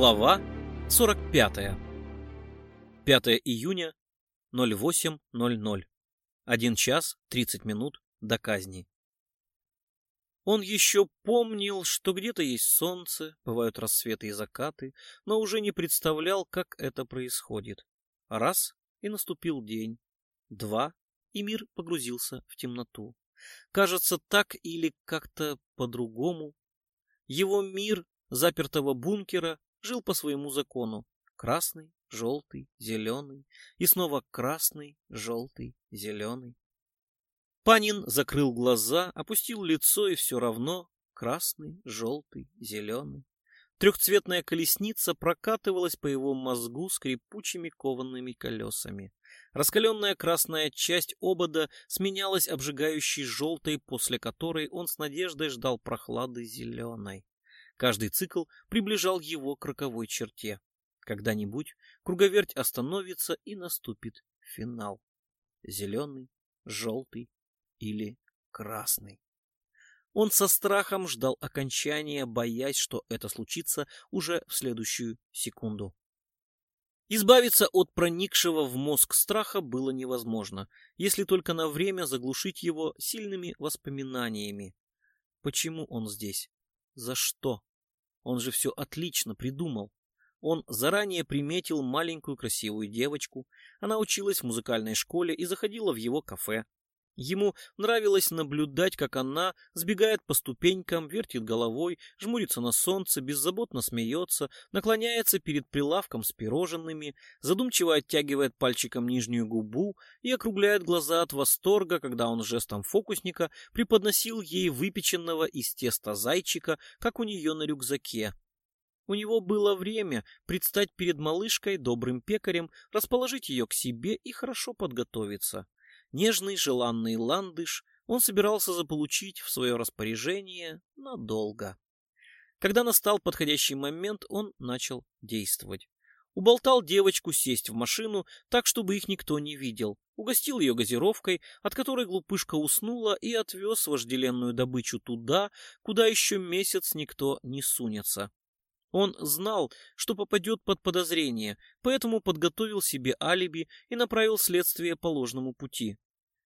Глава 45. 5 июня 08.00. 1 час 30 минут до казни. Он еще помнил, что где-то есть солнце, бывают рассветы и закаты, но уже не представлял, как это происходит. Раз — и наступил день. Два — и мир погрузился в темноту. Кажется, так или как-то по-другому. Его мир запертого бункера жил по своему закону. Красный, желтый, зеленый и снова красный, желтый, зеленый. Панин закрыл глаза, опустил лицо и все равно красный, желтый, зеленый. Трехцветная колесница прокатывалась по его мозгу скрипучими коваными колесами. Раскаленная красная часть обода сменялась обжигающей желтой, после которой он с надеждой ждал прохлады зеленой. Каждый цикл приближал его к роковой черте. Когда-нибудь круговерть остановится и наступит финал. Зеленый, желтый или красный. Он со страхом ждал окончания, боясь, что это случится уже в следующую секунду. Избавиться от проникшего в мозг страха было невозможно, если только на время заглушить его сильными воспоминаниями. Почему он здесь? За что? Он же все отлично придумал. Он заранее приметил маленькую красивую девочку. Она училась в музыкальной школе и заходила в его кафе. Ему нравилось наблюдать, как она сбегает по ступенькам, вертит головой, жмурится на солнце, беззаботно смеется, наклоняется перед прилавком с пирожными, задумчиво оттягивает пальчиком нижнюю губу и округляет глаза от восторга, когда он жестом фокусника преподносил ей выпеченного из теста зайчика, как у нее на рюкзаке. У него было время предстать перед малышкой добрым пекарем, расположить ее к себе и хорошо подготовиться. Нежный желанный ландыш он собирался заполучить в свое распоряжение надолго. Когда настал подходящий момент, он начал действовать. Уболтал девочку сесть в машину так, чтобы их никто не видел. Угостил ее газировкой, от которой глупышка уснула, и отвез вожделенную добычу туда, куда еще месяц никто не сунется. Он знал, что попадет под подозрение, поэтому подготовил себе алиби и направил следствие по ложному пути.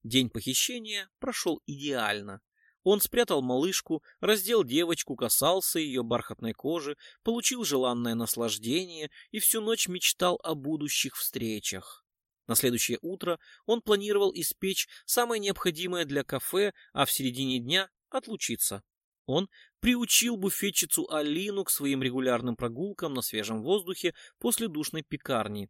День похищения прошел идеально. Он спрятал малышку, раздел девочку, касался ее бархатной кожи, получил желанное наслаждение и всю ночь мечтал о будущих встречах. На следующее утро он планировал испечь самое необходимое для кафе, а в середине дня отлучиться. Он приучил буфетчицу Алину к своим регулярным прогулкам на свежем воздухе после душной пекарни.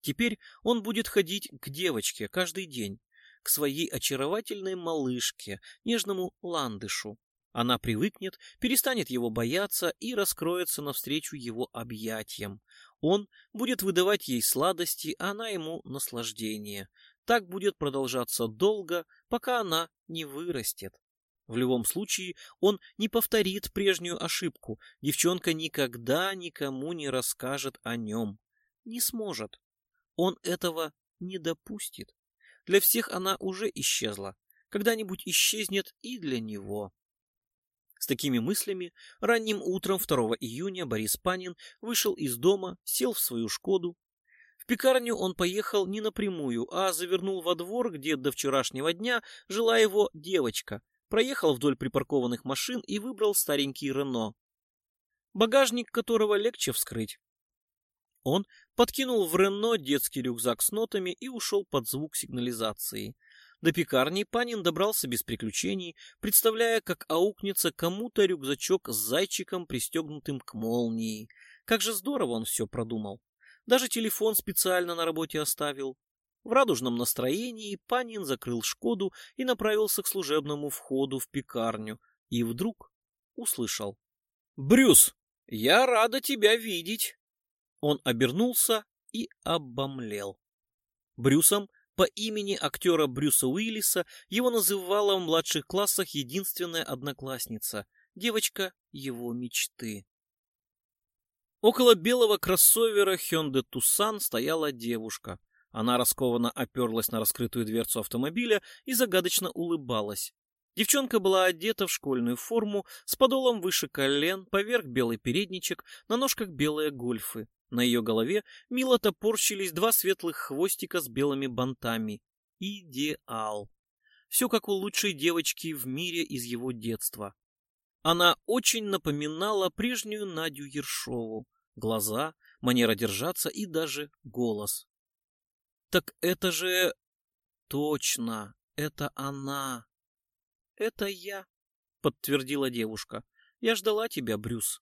Теперь он будет ходить к девочке каждый день, к своей очаровательной малышке, нежному ландышу. Она привыкнет, перестанет его бояться и раскроется навстречу его объятиям. Он будет выдавать ей сладости, а она ему наслаждение. Так будет продолжаться долго, пока она не вырастет. В любом случае, он не повторит прежнюю ошибку. Девчонка никогда никому не расскажет о нем. Не сможет. Он этого не допустит. Для всех она уже исчезла. Когда-нибудь исчезнет и для него. С такими мыслями ранним утром 2 июня Борис Панин вышел из дома, сел в свою «Шкоду». В пекарню он поехал не напрямую, а завернул во двор, где до вчерашнего дня жила его девочка – проехал вдоль припаркованных машин и выбрал старенький Рено, багажник которого легче вскрыть. Он подкинул в Рено детский рюкзак с нотами и ушел под звук сигнализации. До пекарни Панин добрался без приключений, представляя, как аукнется кому-то рюкзачок с зайчиком, пристегнутым к молнии. Как же здорово он все продумал. Даже телефон специально на работе оставил. В радужном настроении Панин закрыл Шкоду и направился к служебному входу в пекарню. И вдруг услышал. «Брюс, я рада тебя видеть!» Он обернулся и обомлел. Брюсом по имени актера Брюса Уиллиса его называла в младших классах единственная одноклассница, девочка его мечты. Около белого кроссовера Hyundai Tucson стояла девушка. Она раскованно оперлась на раскрытую дверцу автомобиля и загадочно улыбалась. Девчонка была одета в школьную форму с подолом выше колен, поверх белый передничек, на ножках белые гольфы. На ее голове мило топорщились два светлых хвостика с белыми бантами. Идеал. Все как у лучшей девочки в мире из его детства. Она очень напоминала прежнюю Надю Ершову. Глаза, манера держаться и даже голос. Так это же... Точно, это она. Это я, подтвердила девушка. Я ждала тебя, Брюс.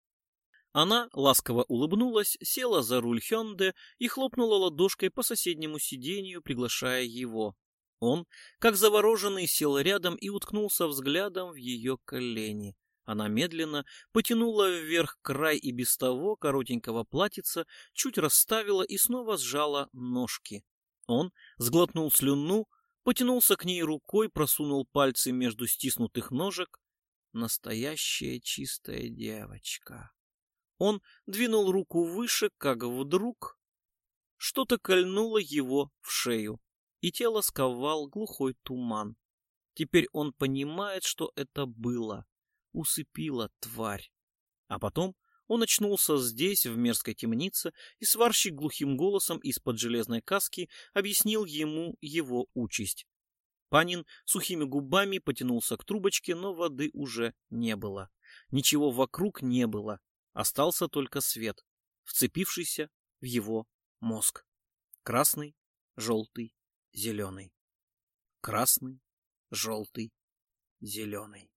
Она ласково улыбнулась, села за руль Хёнде и хлопнула ладошкой по соседнему сиденью, приглашая его. Он, как завороженный, сел рядом и уткнулся взглядом в ее колени. Она медленно потянула вверх край и без того коротенького платьица, чуть расставила и снова сжала ножки. Он сглотнул слюну, потянулся к ней рукой, просунул пальцы между стиснутых ножек. Настоящая чистая девочка. Он двинул руку выше, как вдруг что-то кольнуло его в шею, и тело сковал глухой туман. Теперь он понимает, что это было. Усыпила тварь. А потом он очнулся здесь, в мерзкой темнице, и сварщик глухим голосом из-под железной каски объяснил ему его участь. Панин сухими губами потянулся к трубочке, но воды уже не было. Ничего вокруг не было. Остался только свет, вцепившийся в его мозг. Красный, желтый, зеленый. Красный, желтый, зеленый.